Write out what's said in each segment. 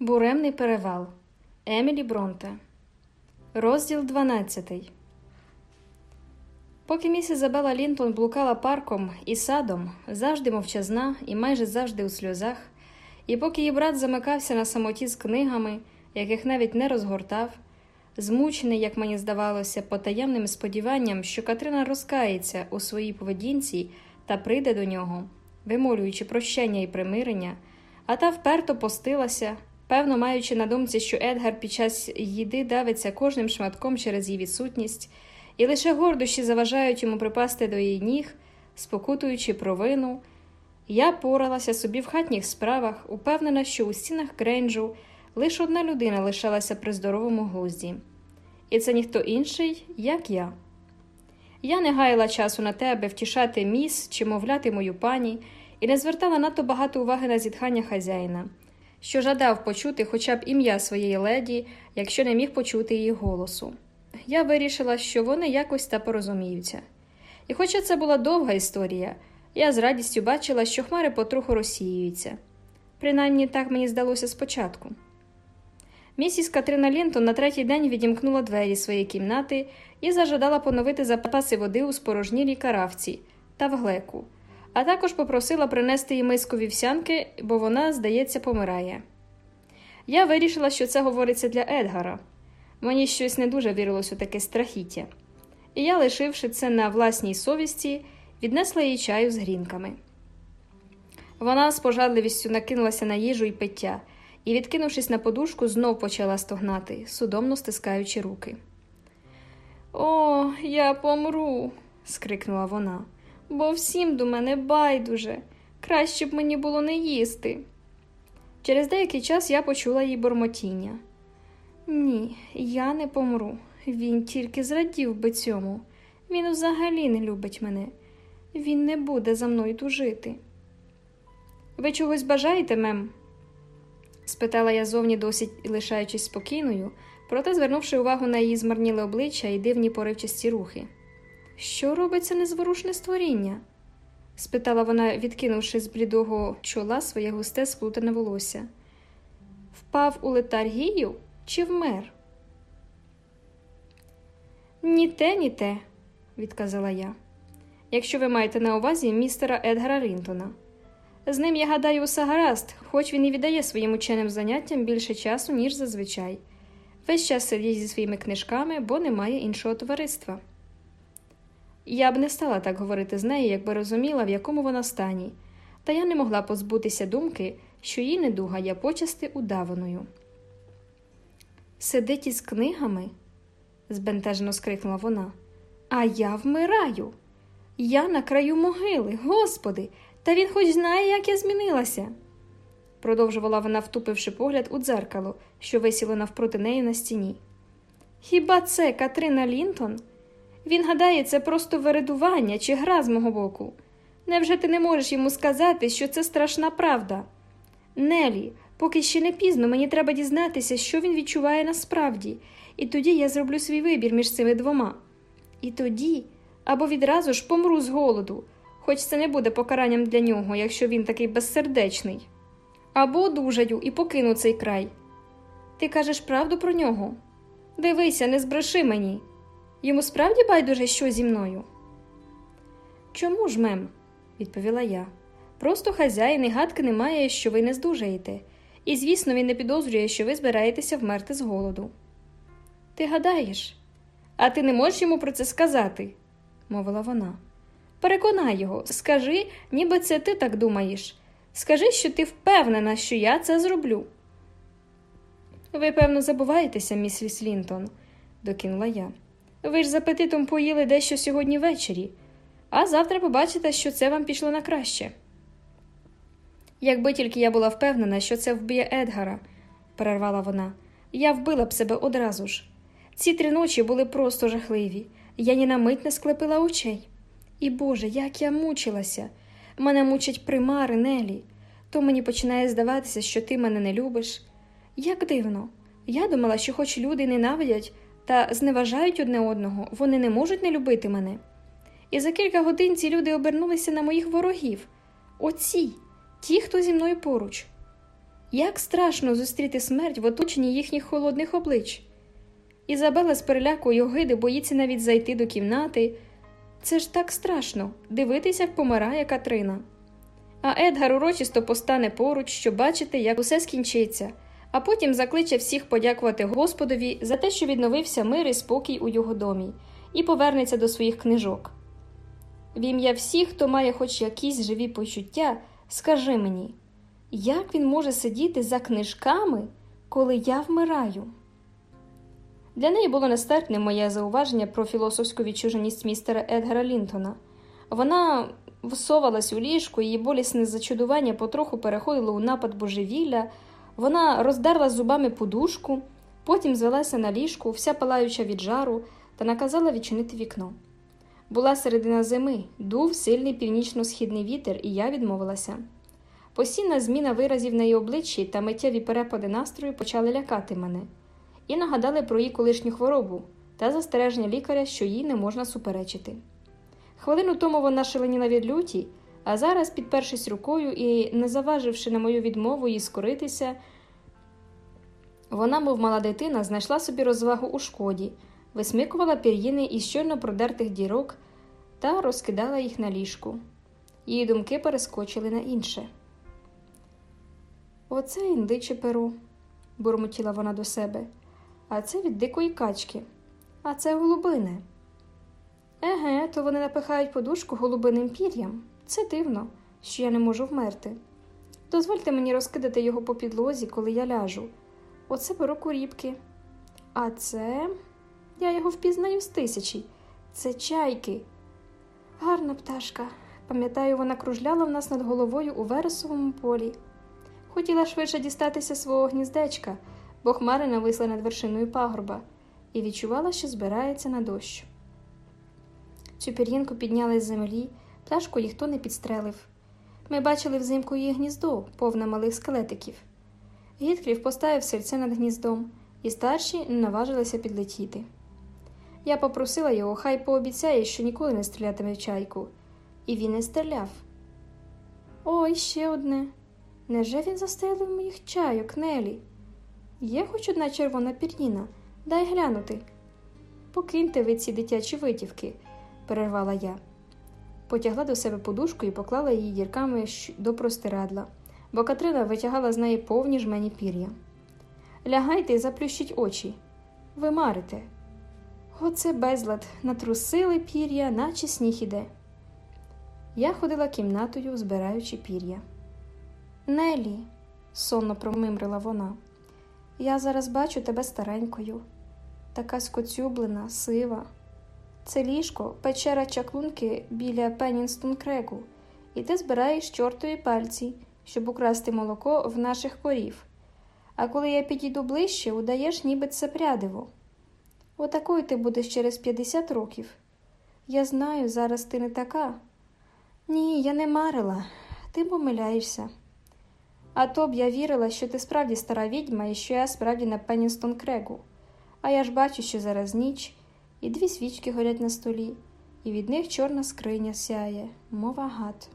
Буремний перевал Емілі Бронте. Розділ 12. Поки міс Ізабела Лінтон блукала парком і садом, завжди мовчазна і майже завжди у сльозах, і поки її брат замикався на самоті з книгами, яких навіть не розгортав, змучений, як мені здавалося, потаємним сподіванням, що Катрина розкається у своїй поведінці та прийде до нього, вимолюючи прощення і примирення, а та вперто постилася, певно маючи на думці, що Едгар під час їди давиться кожним шматком через її відсутність, і лише гордощі заважають йому припасти до її ніг, спокутуючи провину. Я поралася собі в хатніх справах, упевнена, що у стінах Грейнджу лише одна людина лишалася при здоровому глузді. І це ніхто інший, як я. Я не гаяла часу на те, аби втішати міс чи мовляти мою пані, і не звертала надто багато уваги на зітхання хазяїна, що жадав почути хоча б ім'я своєї леді, якщо не міг почути її голосу. Я вирішила, що вони якось та порозуміються. І хоча це була довга історія, я з радістю бачила, що хмари потроху розсіюються. Принаймні так мені здалося спочатку. Місіс Катрина Лінтон на третій день відімкнула двері своєї кімнати і зажадала поновити запаси води у спорожнілій каравці та в глеку, а також попросила принести їй миску вівсянки, бо вона, здається, помирає. Я вирішила, що це говориться для Едгара. Мені щось не дуже вірилось у таке страхіття. І я, лишивши це на власній совісті, віднесла їй чаю з грінками. Вона з пожадливістю накинулася на їжу і пиття і, відкинувшись на подушку, знов почала стогнати, судомно стискаючи руки. О, я помру, скрикнула вона, бо всім до мене байдуже. Краще б мені було не їсти. Через деякий час я почула її бормотіння. Ні, я не помру. Він тільки зрадів би цьому. Він взагалі не любить мене. Він не буде за мною тужити. Ви чогось бажаєте, мем? спитала я зовні досить лишаючись спокійною, проте звернувши увагу на її змарніле обличчя і дивні поривчасті рухи. Що робить це незворушне створіння? спитала вона, відкинувши з блідого чола своє густе сплутане волосся. Впав у летаргію чи вмер? Ні те, ні те, відказала я. Якщо ви маєте на увазі містера Едгара Лінтона. З ним, я гадаю, усе гаразд, хоч він і віддає своїм ученим заняттям більше часу, ніж зазвичай. Весь час сидить зі своїми книжками, бо немає іншого товариства. Я б не стала так говорити з нею, якби розуміла, в якому вона стані, та я не могла позбутися думки, що її недуга є почасти удаваною. Сидить із книгами? збентежено скрикнула вона. А я вмираю. Я на краю могили, господи, та він хоч знає, як я змінилася. продовжувала вона, втупивши погляд у дзеркало, що висіло навпроти неї на стіні. Хіба це Катрина Лінтон? Він гадає, це просто вередування чи гра з мого боку. Невже ти не можеш йому сказати, що це страшна правда? Нелі, поки ще не пізно, мені треба дізнатися, що він відчуває насправді, і тоді я зроблю свій вибір між цими двома. І тоді або відразу ж помру з голоду, хоч це не буде покаранням для нього, якщо він такий безсердечний. Або одужаю і покину цей край. Ти кажеш правду про нього? Дивися, не збреши мені. Йому справді байдуже що зі мною? Чому ж, мем? відповіла я. Просто хазяїн і гадки немає, що ви не здужаєте, і, звісно, він не підозрює, що ви збираєтеся вмерти з голоду. Ти гадаєш, а ти не можеш йому про це сказати, мовила вона. Переконай його, скажи, ніби це ти так думаєш. Скажи, що ти впевнена, що я це зроблю. Ви, певно, забуваєтеся, міс Лінтон, докинула я. Ви ж з апетитом поїли дещо сьогодні ввечері, а завтра побачите, що це вам пішло на краще. Якби тільки я була впевнена, що це вб'є Едгара, перервала вона, я вбила б себе одразу ж. Ці три ночі були просто жахливі, я ні на мить не склепила очей. І Боже, як я мучилася. Мене мучать примари Нелі. То мені починає здаватися, що ти мене не любиш. Як дивно. Я думала, що хоч люди ненавидять та зневажають одне одного, вони не можуть не любити мене. І за кілька годин ці люди обернулися на моїх ворогів. Оці, ті, хто зі мною поруч. Як страшно зустріти смерть в оточенні їхніх холодних облич. Ізабела з переляку й огиди боїться навіть зайти до кімнати. Це ж так страшно дивитися, як помирає Катрина. А Едгар урочисто постане поруч, щоб бачити, як усе скінчиться, а потім закличе всіх подякувати Господові за те, що відновився мир і спокій у його домі, і повернеться до своїх книжок. В ім'я всіх, хто має хоч якісь живі почуття, скажи мені, як він може сидіти за книжками, коли я вмираю? Для неї було нестерпним моє зауваження про філософську відчуженість містера Едгара Лінтона. Вона всовалась у ліжку, її болісне зачудування потроху переходило у напад божевілля, вона роздерла зубами подушку, потім звелася на ліжку, вся палаюча від жару, та наказала відчинити вікно. Була середина зими, дув сильний північно-східний вітер, і я відмовилася. Постійна зміна виразів на її обличчі та миттєві перепади настрою почали лякати мене і нагадали про її колишню хворобу та застереження лікаря, що їй не можна суперечити. Хвилину тому вона шаленіла від люті, а зараз, підпершись рукою і не заваживши на мою відмову їй скоритися, вона, мов мала дитина, знайшла собі розвагу у шкоді, висмикувала пір'їни із щойно продертих дірок та розкидала їх на ліжку. Її думки перескочили на інше. Оце індиче перу, бурмотіла вона до себе а це від дикої качки, а це голубине. Еге, то вони напихають подушку голубиним пір'ям. Це дивно, що я не можу вмерти. Дозвольте мені розкидати його по підлозі, коли я ляжу. Оце беру куріпки. А це я його впізнаю з тисячі. Це чайки. Гарна пташка. Пам'ятаю, вона кружляла в нас над головою у вересовому полі. Хотіла швидше дістатися свого гніздечка бо хмари нависли над вершиною пагорба, і відчувала, що збирається на дощ. Цю пір'їнку підняли з землі, пташку ніхто не підстрелив. Ми бачили взимку її гніздо, повне малих скелетиків. Гітклів поставив серце над гніздом, і старші не наважилися підлетіти. Я попросила його, хай пообіцяє, що ніколи не стрілятиме в чайку, і він не стріляв. Ой, ще одне. Неже він застрелив моїх чайок, Нелі? Є хоч одна червона пір'їна, дай глянути. Покиньте ви ці дитячі витівки, перервала я. Потягла до себе подушку і поклала її дірками до простирадла, бо Катрина витягала з неї повні жмені пір'я. Лягайте і заплющіть очі. Ви марите. Оце безлад натрусили пір'я, наче сніг іде. Я ходила кімнатою, збираючи пір'я. Нелі, сонно промимрила вона. Я зараз бачу тебе старенькою, така скоцюблена, сива. Це ліжко, печера чаклунки біля Пеннінстон Крегу, і ти збираєш чортові пальці, щоб украсти молоко в наших корів. А коли я підійду ближче, удаєш, ніби це прядиво. Отакою ти будеш через 50 років. Я знаю, зараз ти не така. Ні, я не марила, ти помиляєшся. А то б я вірила, що ти справді стара відьма і що я справді на Пенністон Крегу. А я ж бачу, що зараз ніч, і дві свічки горять на столі, і від них чорна скриня сяє, мов агат.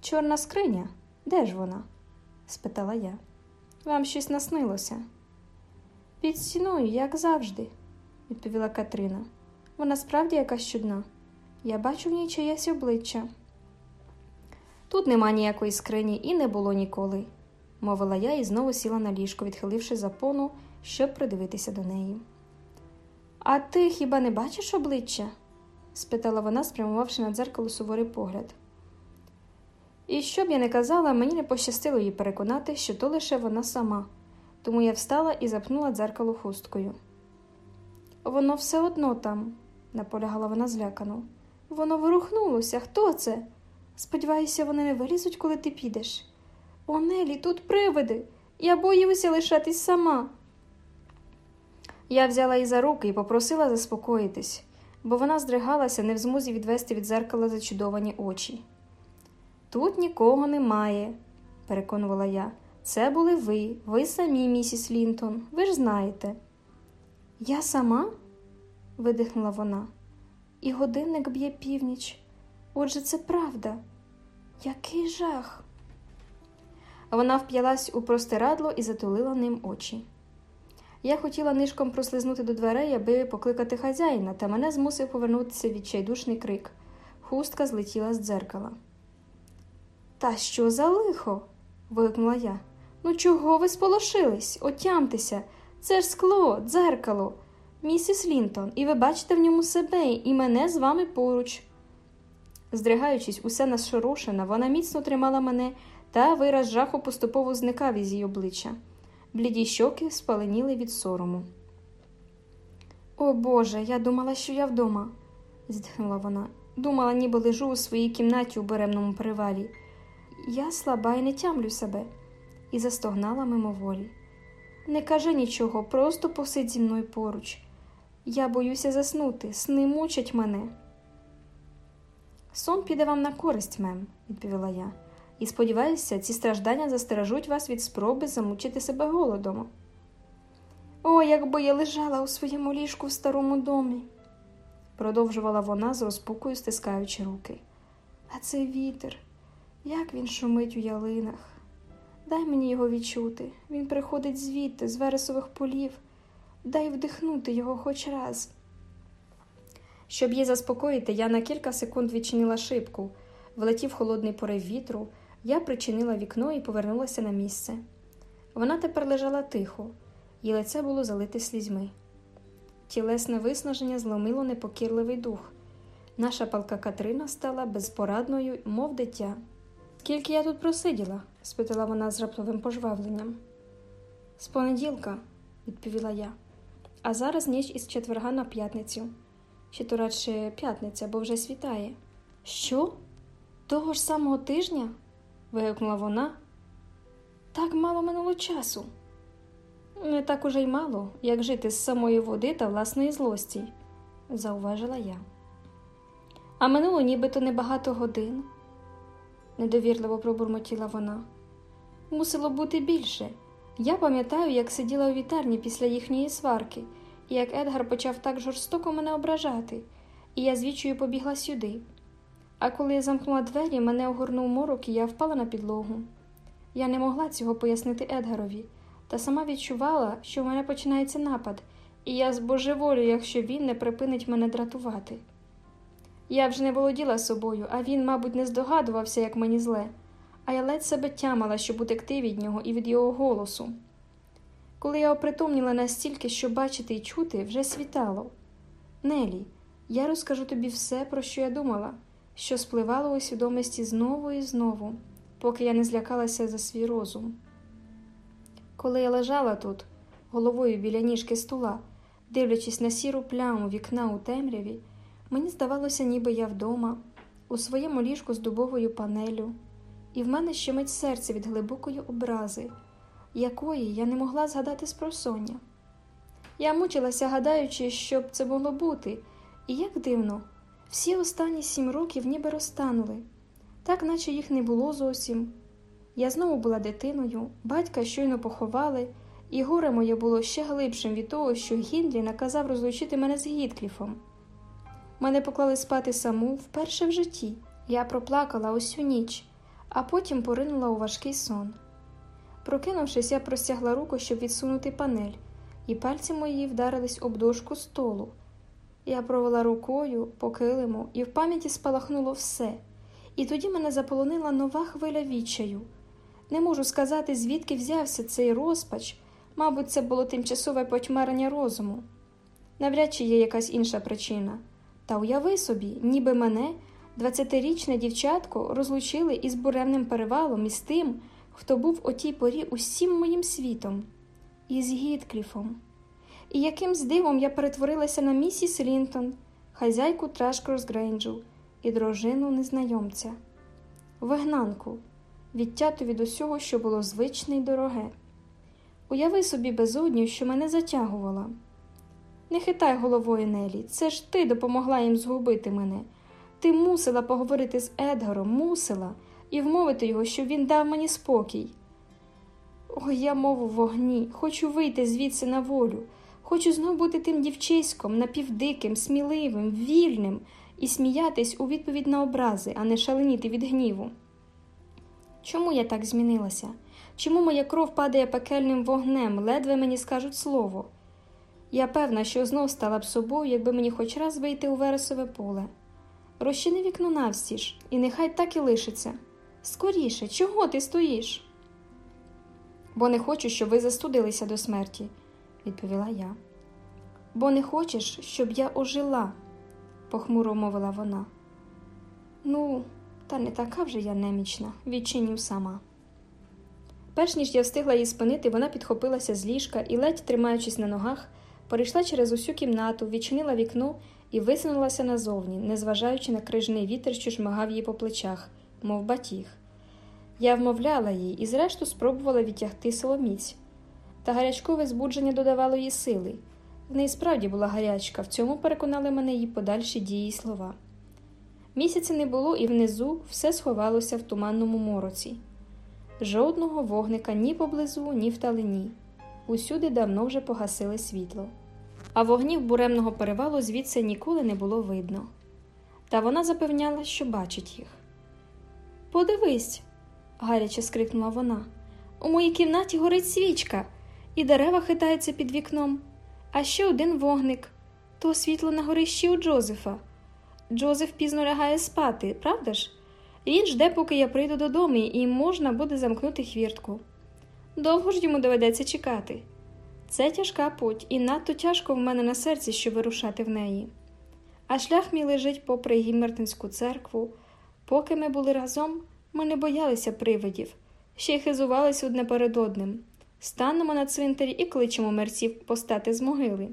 Чорна скриня? Де ж вона? спитала я. Вам щось наснилося? Під стіною, як завжди, відповіла Катрина. Вона справді якась чудна. Я бачу в ній чиєсь обличчя. Тут нема ніякої скрині і не було ніколи, мовила я і знову сіла на ліжко, відхиливши запону, щоб придивитися до неї. А ти хіба не бачиш обличчя? спитала вона, спрямувавши на дзеркало суворий погляд. І що б я не казала, мені не пощастило її переконати, що то лише вона сама, тому я встала і запнула дзеркало хусткою. Воно все одно там, наполягала вона злякано. Воно ворухнулося. Хто це? Сподіваюся, вони не вилізуть, коли ти підеш. О, Нелі, тут привиди. Я боюся лишатись сама. Я взяла її за руки і попросила заспокоїтись, бо вона здригалася, не в змозі відвести від зеркала зачудовані очі. Тут нікого немає, переконувала я. Це були ви, ви самі, місіс Лінтон, ви ж знаєте. Я сама? видихнула вона, і годинник б'є північ. Отже, це правда. Який жах. Вона вп'ялась у простирадло і затулила ним очі. Я хотіла нишком прослизнути до дверей, аби покликати хазяїна, та мене змусив повернутися відчайдушний крик. Хустка злетіла з дзеркала. Та що за лихо? вигукнула я. Ну, чого ви сполошились? Отямтеся. Це ж скло, дзеркало. Місіс Лінтон, і ви бачите в ньому себе, і мене з вами поруч. Здригаючись, усе нашорошена, вона міцно тримала мене, та вираз жаху поступово зникав із її обличчя. Бліді щоки спаленіли від сорому. О Боже, я думала, що я вдома, зітхнула вона. Думала, ніби лежу у своїй кімнаті у беремному перевалі. Я слаба і не тямлю себе, і застогнала мимоволі. Не кажи нічого, просто посидь зі мною поруч. Я боюся заснути, сни мучать мене. Сон піде вам на користь, мем, відповіла я, і сподіваюся, ці страждання застережуть вас від спроби замучити себе голодом. О, якби я лежала у своєму ліжку в старому домі, продовжувала вона з розпукою стискаючи руки. А цей вітер, як він шумить у ялинах. Дай мені його відчути. Він приходить звідти, з вересових полів. Дай вдихнути його хоч раз. Щоб її заспокоїти, я на кілька секунд відчинила шибку, влетів холодний порив вітру, я причинила вікно і повернулася на місце. Вона тепер лежала тихо, її лице було залите слізьми. Тілесне виснаження зломило непокірливий дух. Наша палка Катрина стала безпорадною, мов дитя. Скільки я тут просиділа? спитала вона з раптовим пожвавленням. З понеділка, відповіла я, а зараз ніч із четверга на п'ятницю. Чи то радше п'ятниця, бо вже світає. Що? Того ж самого тижня? Вигукнула вона. Так мало минуло часу. Не так уже й мало, як жити з самої води та власної злості, зауважила я. А минуло нібито небагато годин, недовірливо пробурмотіла вона. Мусило бути більше. Я пам'ятаю, як сиділа у вітарні після їхньої сварки, і як Едгар почав так жорстоко мене ображати, і я звідчою побігла сюди. А коли я замкнула двері, мене огорнув морок, і я впала на підлогу. Я не могла цього пояснити Едгарові, та сама відчувала, що в мене починається напад, і я збожеволю, якщо він не припинить мене дратувати. Я вже не володіла собою, а він, мабуть, не здогадувався, як мені зле, а я ледь себе тямала, щоб утекти від нього і від його голосу. Коли я опритомніла настільки, що бачити і чути, вже світало. Нелі, я розкажу тобі все, про що я думала, що спливало у свідомості знову і знову, поки я не злякалася за свій розум. Коли я лежала тут, головою біля ніжки стола, дивлячись на сіру пляму вікна у темряві, мені здавалося, ніби я вдома, у своєму ліжку з дубовою панелю, і в мене щемить серце від глибокої образи, якої я не могла згадати спросоння. Я мучилася, гадаючи, що б це могло бути, і як дивно, всі останні сім років ніби розтанули, так наче їх не було зовсім. Я знову була дитиною, батька щойно поховали, і горе моє було ще глибшим від того, що Гіндлі наказав розлучити мене з Гіткліфом. Мене поклали спати саму вперше в житті. Я проплакала усю ніч, а потім поринула у важкий сон. Прокинувшись, я простягла руку, щоб відсунути панель, і пальці мої вдарились об дошку столу. Я провела рукою по килиму, і в пам'яті спалахнуло все. І тоді мене заполонила нова хвиля відчаю. Не можу сказати, звідки взявся цей розпач, мабуть, це було тимчасове потьмарення розуму. Навряд чи є якась інша причина. Та уяви собі, ніби мене, двадцятирічне дівчатко, розлучили із буремним перевалом із тим, хто був о тій порі усім моїм світом, із Гіткліфом. І яким здивом я перетворилася на місіс Лінтон, хазяйку Трашкрос Грейнджу і дружину незнайомця, вигнанку, відтяту від усього, що було звичне й дороге. Уяви собі безодню, що мене затягувала. Не хитай головою Нелі, це ж ти допомогла їм згубити мене. Ти мусила поговорити з Едгаром, мусила, і вмовити його, щоб він дав мені спокій. Ой, я мову вогні, хочу вийти звідси на волю, хочу знов бути тим дівчиськом, напівдиким, сміливим, вільним і сміятись у відповідь на образи, а не шаленіти від гніву. Чому я так змінилася? Чому моя кров падає пекельним вогнем, ледве мені скажуть слово? Я певна, що знов стала б собою, якби мені хоч раз вийти у вересове поле. Розчини вікно навстіж, і нехай так і лишиться. Скоріше, чого ти стоїш? Бо не хочу, щоб ви застудилися до смерті, відповіла я. Бо не хочеш, щоб я ожила, похмуро мовила вона. Ну, та не така вже я немічна, відчиню сама. Перш ніж я встигла її спинити, вона підхопилася з ліжка і, ледь тримаючись на ногах, перейшла через усю кімнату, відчинила вікно і висунулася назовні, незважаючи на крижний вітер, що шмагав її по плечах, мов батіг. Я вмовляла їй і, зрештою, спробувала відтягти соломіць. Та гарячкове збудження додавало їй сили. В неї справді була гарячка, в цьому переконали мене її подальші дії й слова. Місяця не було, і внизу все сховалося в туманному мороці. Жодного вогника ні поблизу, ні вдалині. Усюди давно вже погасили світло, а вогнів буремного перевалу звідси ніколи не було видно. Та вона запевняла, що бачить їх. Подивись, гаряче скрикнула вона. У моїй кімнаті горить свічка, і дерева хитаються під вікном, а ще один вогник то світло на горищі у Джозефа. Джозеф пізно лягає спати, правда ж? Він жде, поки я прийду додому, і можна буде замкнути хвіртку. Довго ж йому доведеться чекати. Це тяжка путь, і надто тяжко в мене на серці, щоб вирушати в неї. А шлях мій лежить попри Гіммертинську церкву. Поки ми були разом, ми не боялися привидів, ще й хизувалися одне перед одним. Станемо на цвинтарі і кличемо мерців постати з могили.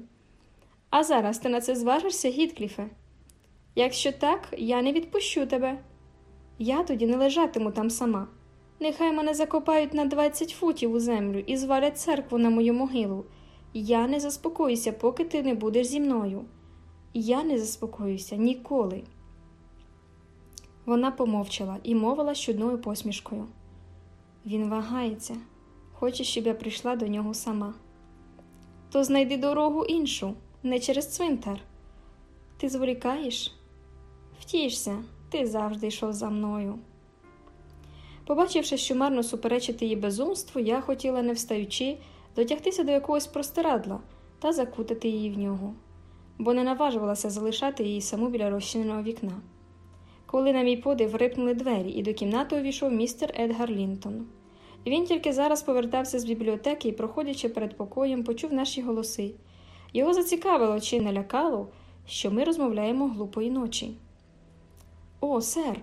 А зараз ти на це зважишся, Гіткліфе? Якщо так, я не відпущу тебе. Я тоді не лежатиму там сама. Нехай мене закопають на 20 футів у землю і звалять церкву на мою могилу. Я не заспокоюся, поки ти не будеш зі мною. Я не заспокоюся ніколи. Вона помовчала і мовила з чудною посмішкою. Він вагається, хоче, щоб я прийшла до нього сама. То знайди дорогу іншу, не через цвинтар. Ти зволікаєш? Втішся, ти завжди йшов за мною. Побачивши, що марно суперечити її безумству, я хотіла, не встаючи, дотягтися до якогось простирадла та закутати її в нього, бо не наважувалася залишати її саму біля розчиненого вікна. Коли на мій подив рипнули двері, і до кімнати увійшов містер Едгар Лінтон. Він тільки зараз повертався з бібліотеки і, проходячи перед покоєм, почув наші голоси. Його зацікавило чи не лякало, що ми розмовляємо глупої ночі. О, сер.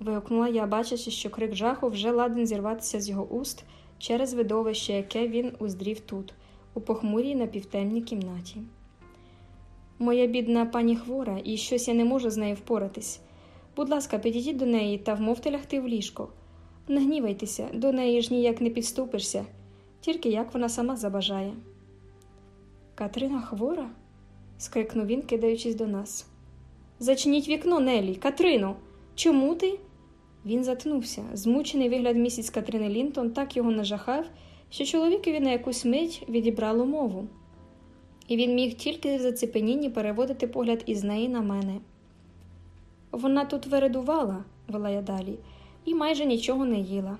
вигукнула я, бачачи, що крик жаху вже ладен зірватися з його уст через видовище, яке він уздрів тут, у похмурій напівтемній кімнаті. Моя бідна пані хвора, і щось я не можу з нею впоратись. Будь ласка, підійдіть до неї та вмовте лягти в ліжко. Не гнівайтеся, до неї ж ніяк не підступишся, тільки як вона сама забажає. Катрина хвора? скрикнув він, кидаючись до нас. Зачиніть вікно, Нелі, Катрино. Чому ти? Він затнувся. Змучений вигляд місяць Катрини Лінтон так його нажахав, що чоловікові на якусь мить відібрало мову, і він міг тільки в зацепенінні переводити погляд із неї на мене. Вона тут вередувала, вела я далі, і майже нічого не їла,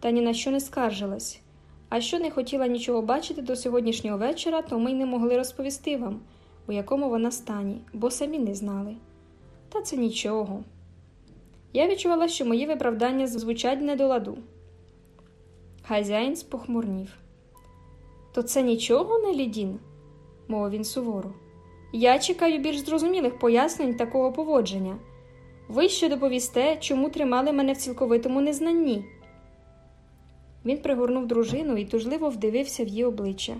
та ні на що не скаржилась. А що не хотіла нічого бачити до сьогоднішнього вечора, то ми й не могли розповісти вам, у якому вона стані, бо самі не знали. Та це нічого. Я відчувала, що мої виправдання звучать не до ладу. Хазяїн спохмурнів. То це нічого, не лідін? мовив він суворо. Я чекаю більш зрозумілих пояснень такого поводження. Ви ще доповісте, чому тримали мене в цілковитому незнанні. Він пригорнув дружину і тужливо вдивився в її обличчя.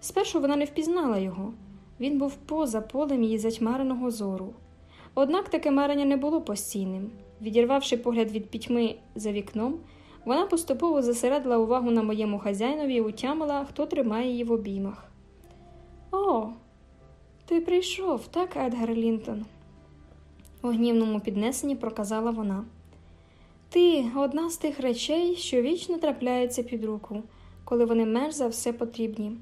Спершу вона не впізнала його. Він був поза полем її затьмареного зору. Однак таке марення не було постійним. Відірвавши погляд від пітьми за вікном, вона поступово зосередила увагу на моєму хазяїнові і утямила, хто тримає її в обіймах. О, ти прийшов, так, Едгар Лінтон? У гнівному піднесенні проказала вона. Ти одна з тих речей, що вічно трапляються під руку, коли вони менш за все потрібні.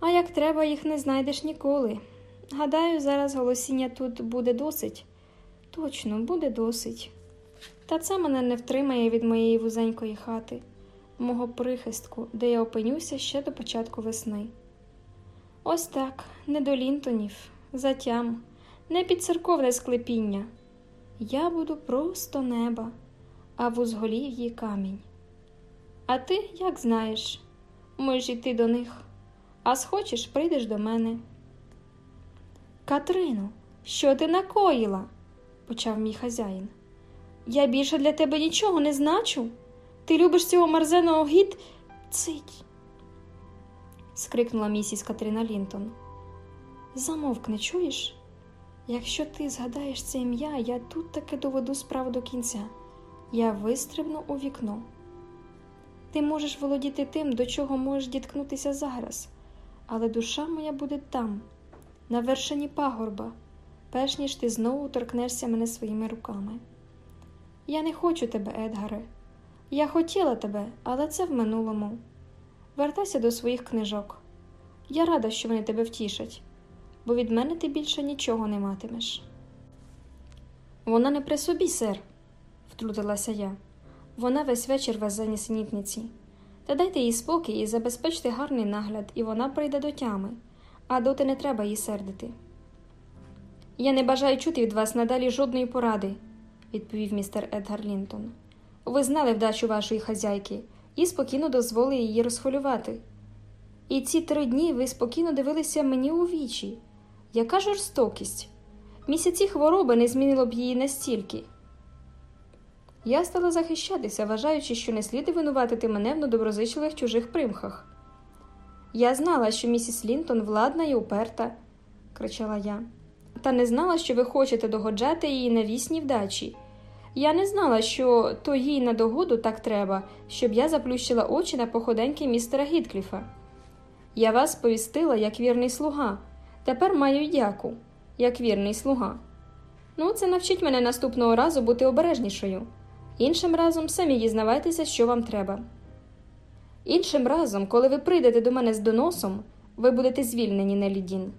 А як треба, їх не знайдеш ніколи. Гадаю, зараз голосіння тут буде досить. Точно, буде досить. Та це мене не втримає від моєї вузенької хати. мого прихистку, де я опинюся ще до початку весни. Ось так, не до лінтонів, затям, не під церковне склепіння. Я буду просто неба, а в узголів'ї камінь. А ти, як знаєш, можеш йти до них, а схочеш, прийдеш до мене. Катрину, що ти накоїла? почав мій хазяїн. Я більше для тебе нічого не значу. Ти любиш цього мерзеного гід цить. скрикнула місіс Катрина Лінтон. Замовкни, чуєш? Якщо ти згадаєш це ім'я, я тут таки доведу справу до кінця. Я вистрибну у вікно. Ти можеш володіти тим, до чого можеш діткнутися зараз, але душа моя буде там, на вершині пагорба, перш ніж ти знову торкнешся мене своїми руками. Я не хочу тебе, Едгаре. Я хотіла тебе, але це в минулому. Вертайся до своїх книжок. Я рада, що вони тебе втішать, бо від мене ти більше нічого не матимеш. Вона не при собі, сер, втрутилася я. Вона весь вечір везе нісенітниці. Та дайте їй спокій і забезпечте гарний нагляд, і вона прийде до тями, а доти не треба її сердити. Я не бажаю чути від вас надалі жодної поради, відповів містер Едгар Лінтон. Ви знали вдачу вашої хазяйки і спокійно дозволили її розхвилювати. І ці три дні ви спокійно дивилися мені у вічі. Яка жорстокість? Місяці хвороби не змінило б її настільки. Я стала захищатися, вважаючи, що не слід винуватити мене в недоброзичливих чужих примхах. Я знала, що місіс Лінтон владна і уперта, кричала я, та не знала, що ви хочете догоджати її навісній вдачі. Я не знала, що то їй на догоду так треба, щоб я заплющила очі на походеньки містера Гіткліфа. Я вас повістила як вірний слуга, тепер маю дяку, як вірний слуга. Ну, це навчить мене наступного разу бути обережнішою. Іншим разом самі дізнавайтеся, що вам треба. Іншим разом, коли ви прийдете до мене з доносом, ви будете звільнені, Нелідін.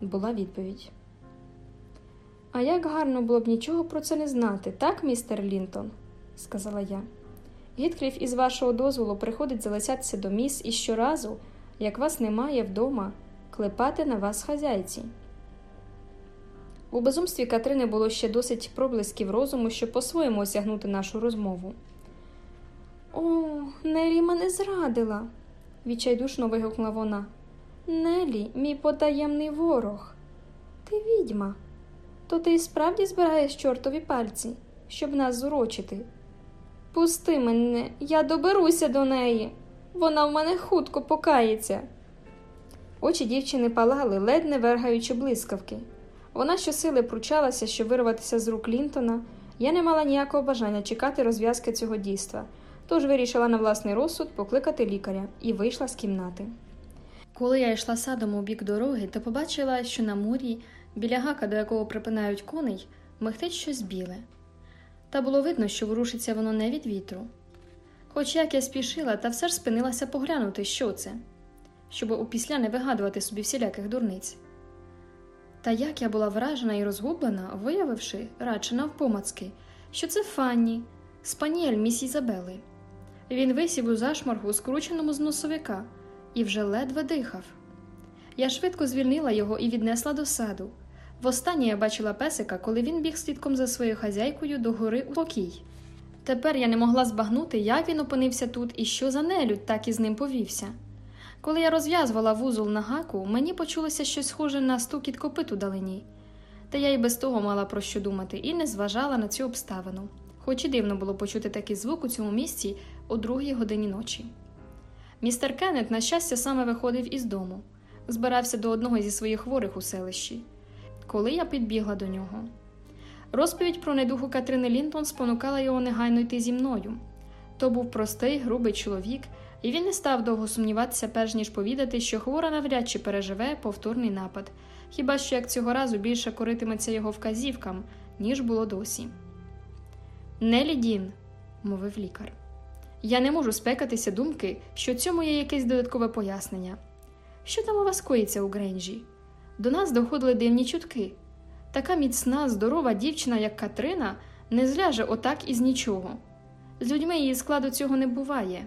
Була відповідь. А як гарно було б нічого про це не знати, так, містер Лінтон? сказала я. Гіткліф із вашого дозволу приходить залицятися до міс і щоразу, як вас немає вдома, клепати на вас хазяйці. У безумстві Катрини було ще досить проблисків розуму, щоб по-своєму осягнути нашу розмову. О, Нелі мене зрадила, відчайдушно вигукнула вона. Нелі, мій потаємний ворог. Ти відьма. То ти і справді збираєш чортові пальці, щоб нас зурочити. Пусти мене, я доберуся до неї. Вона в мене хутко покається. Очі дівчини палали, ледь не вергаючи блискавки. Вона щосили пручалася, щоб вирватися з рук Лінтона. Я не мала ніякого бажання чекати розв'язки цього дійства, тож вирішила на власний розсуд покликати лікаря і вийшла з кімнати. Коли я йшла садом у бік дороги, то побачила, що на мурі, біля гака, до якого припинають коней, михтить щось біле. Та було видно, що ворушиться воно не від вітру. Хоч як я спішила, та все ж спинилася поглянути, що це, щоб опісля не вигадувати собі всіляких дурниць. Та як я була вражена і розгублена, виявивши, радше навпомацки, що це Фанні, спаніель міс Ізабели. Він висів у зашморгу, скрученому з носовика, і вже ледве дихав. Я швидко звільнила його і віднесла до саду. Востаннє я бачила песика, коли він біг слідком за своєю хазяйкою до гори у покій. Тепер я не могла збагнути, як він опинився тут і що за нелюдь так із ним повівся. Коли я розв'язувала вузол на гаку, мені почулося щось схоже на стукіт копит у далині. Та я й без того мала про що думати і не зважала на цю обставину, хоч і дивно було почути такий звук у цьому місці о другій годині ночі. Містер Кеннет, на щастя, саме виходив із дому, збирався до одного зі своїх хворих у селищі, коли я підбігла до нього. Розповідь про недуху Катрини Лінтон спонукала його негайно йти зі мною. То був простий, грубий чоловік, і він не став довго сумніватися, перш ніж повідати, що хвора навряд чи переживе повторний напад, хіба що як цього разу більше коритиметься його вказівкам, ніж було досі. Нелі Дін, мовив лікар. Я не можу спекатися думки, що цьому є якесь додаткове пояснення. Що там у вас коїться у Гренджі? До нас доходили дивні чутки. Така міцна, здорова дівчина, як Катрина, не зляже отак із нічого. З людьми її складу цього не буває.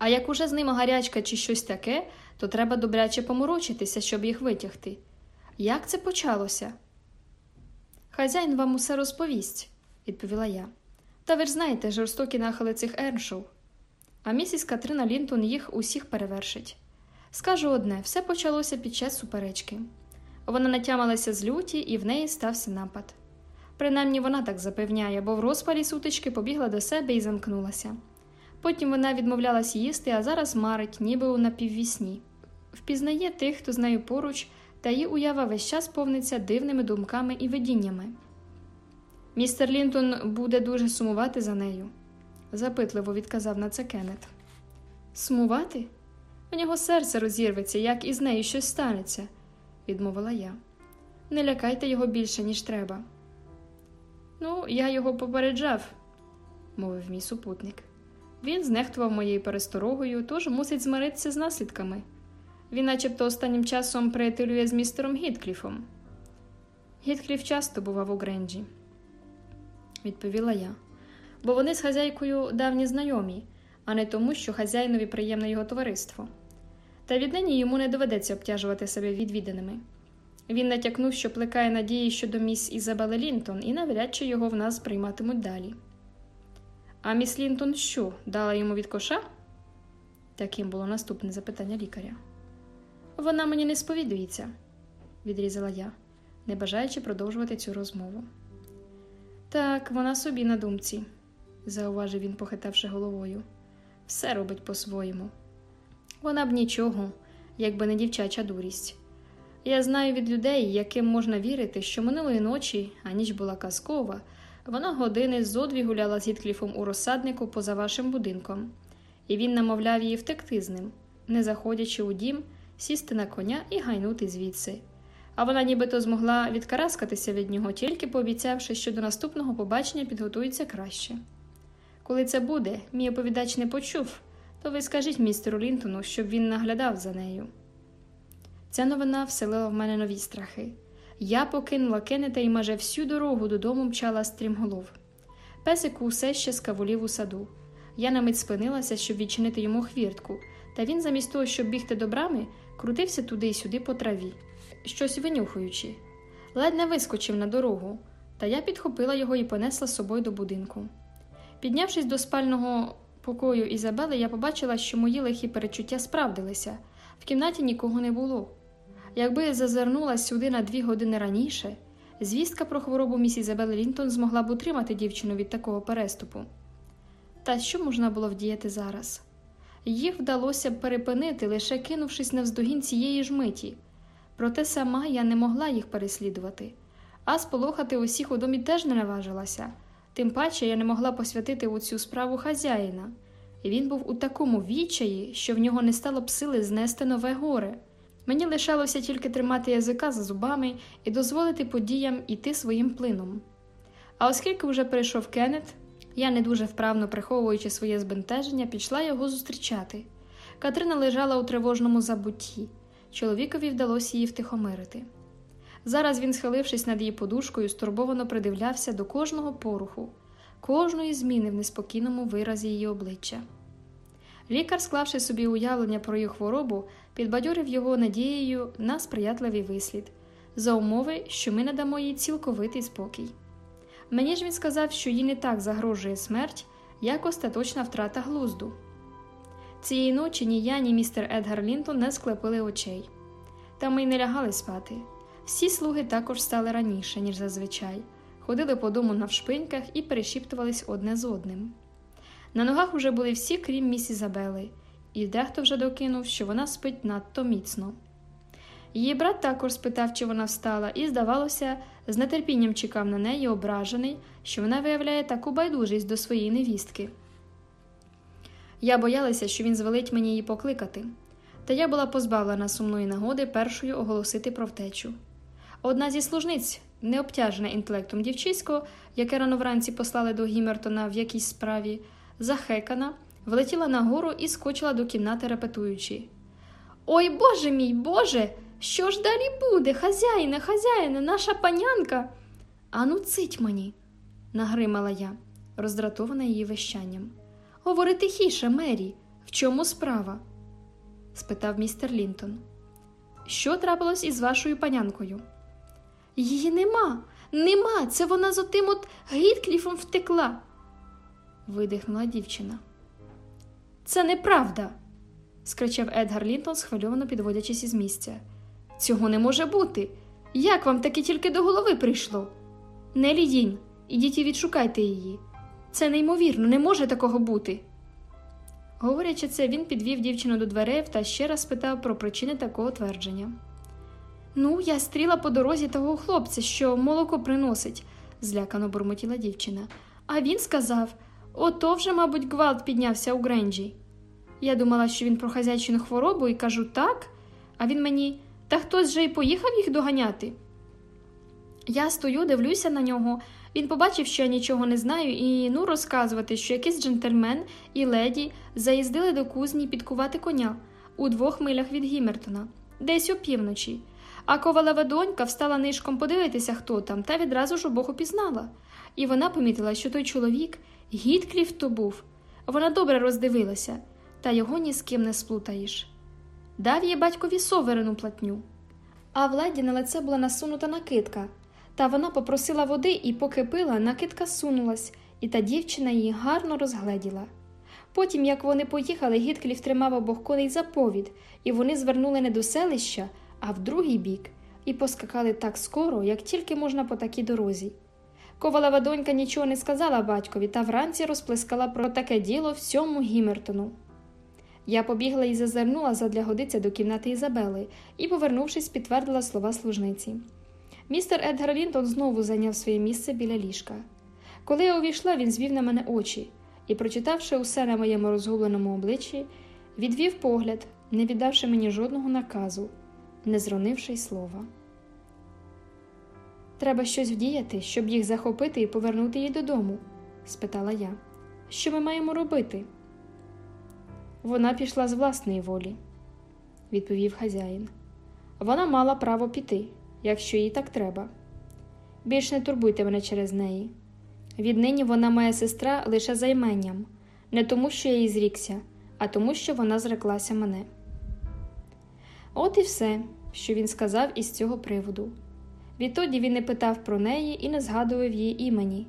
А як уже з ними гарячка чи щось таке, то треба добряче поморочитися, щоб їх витягти. Як це почалося? Хазяїн вам усе розповість, відповіла я. Та ви ж знаєте жорстокі нахили цих Ерншоу. А місіс Катрина Лінтон їх усіх перевершить. Скажу одне, все почалося під час суперечки. Вона натямилася з люті, і в неї стався напад. Принаймні вона так запевняє, бо в розпалі сутички побігла до себе і замкнулася. Потім вона відмовлялась їсти, а зараз марить, ніби у напіввісні. Впізнає тих, хто з нею поруч, та її уява весь час повниться дивними думками і видіннями. Містер Лінтон буде дуже сумувати за нею, запитливо відказав на це Кеннет. Сумувати? У нього серце розірветься, як із нею щось станеться, відмовила я. Не лякайте його більше, ніж треба. Ну, я його попереджав, мовив мій супутник. Він знехтував моєю пересторогою, тож мусить змиритися з наслідками. Він начебто останнім часом приятелює з містером Гіткліфом. Гіткліф часто бував у Гренджі, відповіла я, бо вони з хазяйкою давні знайомі, а не тому, що хазяїнові приємне його товариство. Та віднині йому не доведеться обтяжувати себе відвідинами. Він натякнув, що плекає надії щодо міс Ізабели Лінтон, і навряд чи його в нас прийматимуть далі. А міс Лінтон що, дала йому від коша? Таким було наступне запитання лікаря. Вона мені не сповідується, відрізала я, не бажаючи продовжувати цю розмову. Так, вона собі на думці, зауважив він, похитавши головою. Все робить по-своєму. Вона б нічого, якби не дівчача дурість. Я знаю від людей, яким можна вірити, що минулої ночі, а ніч була казкова, вона години зо дві гуляла з Гіткліфом у розсаднику поза вашим будинком, і він намовляв її втекти з ним, не заходячи у дім, сісти на коня і гайнути звідси. А вона нібито змогла відкараскатися від нього, тільки пообіцявши, що до наступного побачення підготується краще. Коли це буде, мій оповідач не почув, то ви скажіть містеру Лінтону, щоб він наглядав за нею. Ця новина вселила в мене нові страхи. Я покинула Кеннета і майже всю дорогу додому мчала стрімголов. Песику усе ще скавулів у саду. Я на мить спинилася, щоб відчинити йому хвіртку, та він, замість того, щоб бігти до брами, крутився туди й сюди по траві, щось винюхуючи. Ледь не вискочив на дорогу, та я підхопила його і понесла з собою до будинку. Піднявшись до спального покою Ізабели, я побачила, що мої лихі перечуття справдилися. В кімнаті нікого не було. Якби я зазирнула сюди на дві години раніше, звістка про хворобу міс Ізабели Лінтон змогла б утримати дівчину від такого переступу. Та що можна було вдіяти зараз? Їх вдалося б перепинити, лише кинувшись навздогін цієї ж миті. Проте сама я не могла їх переслідувати, а сполохати усіх у домі теж не наважилася. Тим паче я не могла посвятити у цю справу хазяїна, він був у такому відчаї, що в нього не стало б сили знести нове горе. Мені лишалося тільки тримати язика за зубами і дозволити подіям іти своїм плином. А оскільки вже прийшов Кеннет, я, не дуже вправно приховуючи своє збентеження, пішла його зустрічати. Катрина лежала у тривожному забутті. Чоловікові вдалося її втихомирити. Зараз він, схилившись над її подушкою, стурбовано придивлявся до кожного поруху, кожної зміни в неспокійному виразі її обличчя. Лікар, склавши собі уявлення про її хворобу, підбадьорив його надією на сприятливий вислід, за умови, що ми надамо їй цілковитий спокій. Мені ж він сказав, що їй не так загрожує смерть, як остаточна втрата глузду. Цієї ночі ні я, ні містер Едгар Лінтон не склепили очей. Та ми й не лягали спати. Всі слуги також стали раніше, ніж зазвичай, ходили по дому навшпиньках і перешіптувались одне з одним. На ногах уже були всі, крім міс Ізабели, і дехто вже докинув, що вона спить надто міцно. Її брат також спитав, чи вона встала, і, здавалося, з нетерпінням чекав на неї, ображений, що вона виявляє таку байдужість до своєї невістки. Я боялася, що він звелить мені її покликати, та я була позбавлена сумної нагоди першою оголосити про втечу. Одна зі служниць, не обтяжена інтелектом дівчисько, яке рано вранці послали до Гімертона в якійсь справі, захекана, влетіла нагору і скочила до кімнати, репетуючи. Ой Боже мій Боже! Що ж далі буде, хазяїне, хазяїне, наша панянка? Ану, цить мені, нагримала я. роздратована її вещанням. Говори тихіше, Мері, в чому справа? спитав містер Лінтон. Що трапилось із вашою панянкою? Її нема, нема. Це вона з отим от Гіткліфом втекла. видихнула дівчина. Це неправда. скричав Едгар Лінтон, схвильовано підводячись із місця. Цього не може бути. Як вам таке тільки до голови прийшло? Нелі Дінь, ідіть і відшукайте її. Це неймовірно, не може такого бути. Говорячи це, він підвів дівчину до дверей та ще раз спитав про причини такого твердження. Ну, я стріла по дорозі того хлопця, що молоко приносить, злякано бурмотіла дівчина. А він сказав ото вже, мабуть, гвалт піднявся у Гренджі. Я думала, що він про хазяйчину хворобу і кажу так, а він мені та хтось же й поїхав їх доганяти. Я стою, дивлюся на нього. Він побачив, що я нічого не знаю, і ну розказувати, що якийсь джентльмен і леді заїздили до кузні підкувати коня у двох милях від Гімертона, десь опівночі. А ковалева донька встала нишком подивитися, хто там, та відразу ж обох упізнала. І вона помітила, що той чоловік Гіткліф то був. Вона добре роздивилася, та його ні з ким не сплутаєш. Дав їй батькові соверену платню. А в леді на лице була насунута накидка, та вона попросила води і, поки пила, накидка сунулась, і та дівчина її гарно розгледіла. Потім, як вони поїхали, Гіткліф тримав обох коней за і вони звернули не до селища, а в другий бік, і поскакали так скоро, як тільки можна по такій дорозі. Ковалева донька нічого не сказала батькові та вранці розплескала про таке діло всьому Гімертону. Я побігла і зазирнула задля годиця до кімнати Ізабели і, повернувшись, підтвердила слова служниці. Містер Едгар Лінтон знову зайняв своє місце біля ліжка. Коли я увійшла, він звів на мене очі і, прочитавши усе на моєму розгубленому обличчі, відвів погляд, не віддавши мені жодного наказу, не зронивши й слова. Треба щось вдіяти, щоб їх захопити і повернути її додому? спитала я. Що ми маємо робити? Вона пішла з власної волі, відповів хазяїн. Вона мала право піти, якщо їй так треба. Більш не турбуйте мене через неї. Віднині вона моя сестра лише за іменням, не тому, що я їй зрікся, а тому, що вона зреклася мене. От і все, що він сказав із цього приводу. Відтоді він не питав про неї і не згадував її імені,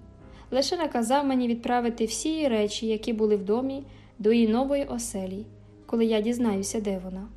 лише наказав мені відправити всі її речі, які були в домі, до її нової оселі, коли я дізнаюся, де вона.